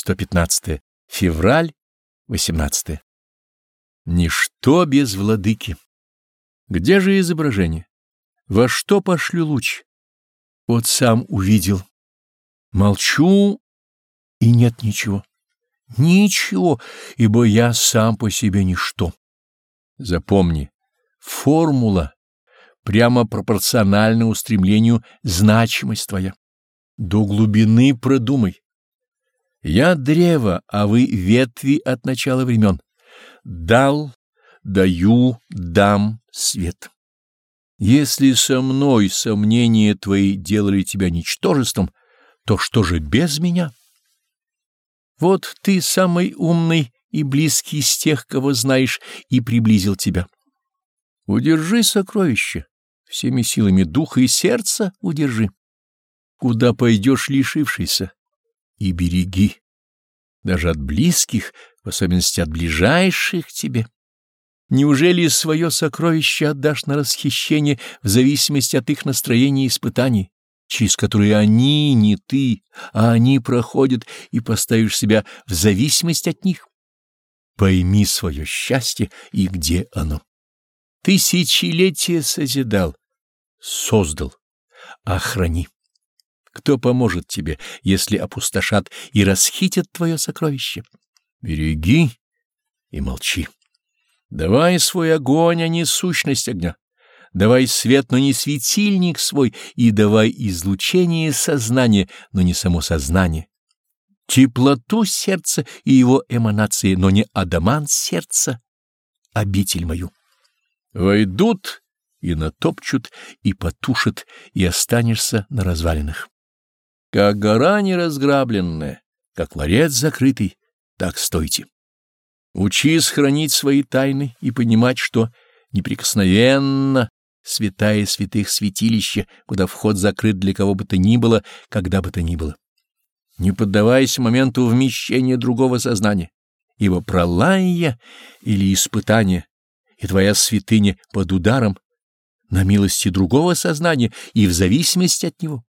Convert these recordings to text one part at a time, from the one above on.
115. Февраль, 18. Ничто без владыки. Где же изображение? Во что пошлю луч? Вот сам увидел. Молчу, и нет ничего. Ничего, ибо я сам по себе ничто. Запомни, формула прямо пропорциональна устремлению значимость твоя. До глубины продумай. Я древо, а вы ветви от начала времен. Дал, даю, дам свет. Если со мной сомнения твои делали тебя ничтожеством, то что же без меня? Вот ты самый умный и близкий из тех, кого знаешь, и приблизил тебя. Удержи сокровище, всеми силами духа и сердца удержи. Куда пойдешь лишившийся, и береги, даже от близких, в особенности от ближайших тебе. Неужели свое сокровище отдашь на расхищение в зависимости от их настроения и испытаний, через которые они, не ты, а они проходят, и поставишь себя в зависимость от них? Пойми свое счастье и где оно. Тысячелетия созидал, создал, охрани. Кто поможет тебе, если опустошат и расхитят твое сокровище? Береги и молчи. Давай свой огонь, а не сущность огня. Давай свет, но не светильник свой, и давай излучение сознания, но не само сознание. Теплоту сердца и его эманации, но не адамант сердца, обитель мою. Войдут и натопчут, и потушат, и останешься на развалинах. Как гора неразграбленная, как ларец закрытый, так стойте. Учись хранить свои тайны и понимать, что неприкосновенно святая святых святилище, куда вход закрыт для кого бы то ни было, когда бы то ни было. Не поддавайся моменту вмещения другого сознания, ибо пролая или испытание, и твоя святыня под ударом на милости другого сознания и в зависимости от него.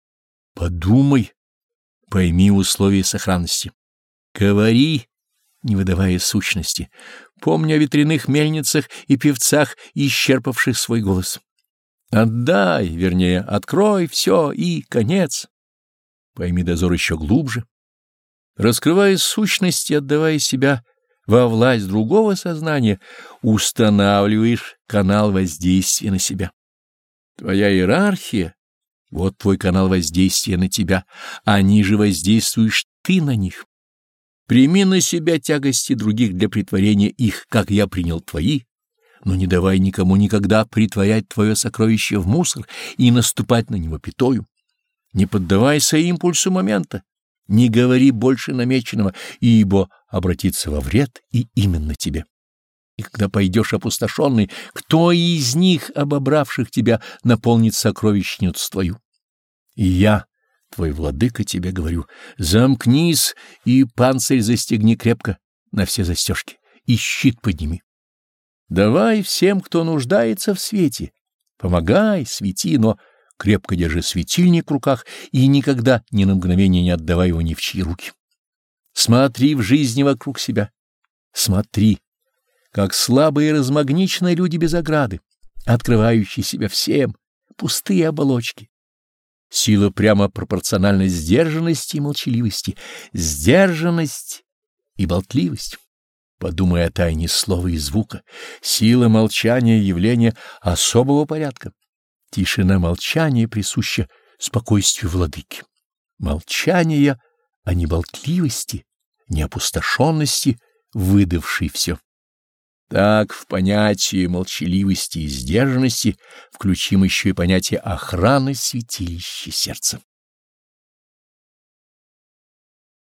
Подумай, пойми условия сохранности. Говори, не выдавая сущности. Помни о ветряных мельницах и певцах, исчерпавших свой голос. Отдай, вернее, открой все и конец. Пойми дозор еще глубже. Раскрывая сущность и отдавая себя во власть другого сознания, устанавливаешь канал воздействия на себя. Твоя иерархия — вот твой канал воздействия на тебя, а ниже воздействуешь ты на них. Прими на себя тягости других для притворения их, как я принял твои, но не давай никому никогда притворять твое сокровище в мусор и наступать на него пятою. Не поддавайся импульсу момента, не говори больше намеченного, ибо обратится во вред и именно тебе. И когда пойдешь опустошенный, кто из них, обобравших тебя, наполнит сокровищницу твою? И я, твой владыка, тебе говорю, замкнись и панцирь застегни крепко на все застежки, и щит подними. Давай всем, кто нуждается в свете, помогай, свети, но крепко держи светильник в руках и никогда ни на мгновение не отдавай его ни в чьи руки. Смотри в жизни вокруг себя, смотри, как слабые и размагниченные люди без ограды, открывающие себя всем, пустые оболочки. Сила прямо пропорциональна сдержанности и молчаливости, сдержанность и болтливость. Подумай о тайне слова и звука. Сила молчания — явление особого порядка. Тишина молчания присуща спокойствию владыки. Молчание, а не болтливости, не опустошенности, выдавшей все. Так в понятие молчаливости и сдержанности включим еще и понятие охраны святилища сердца.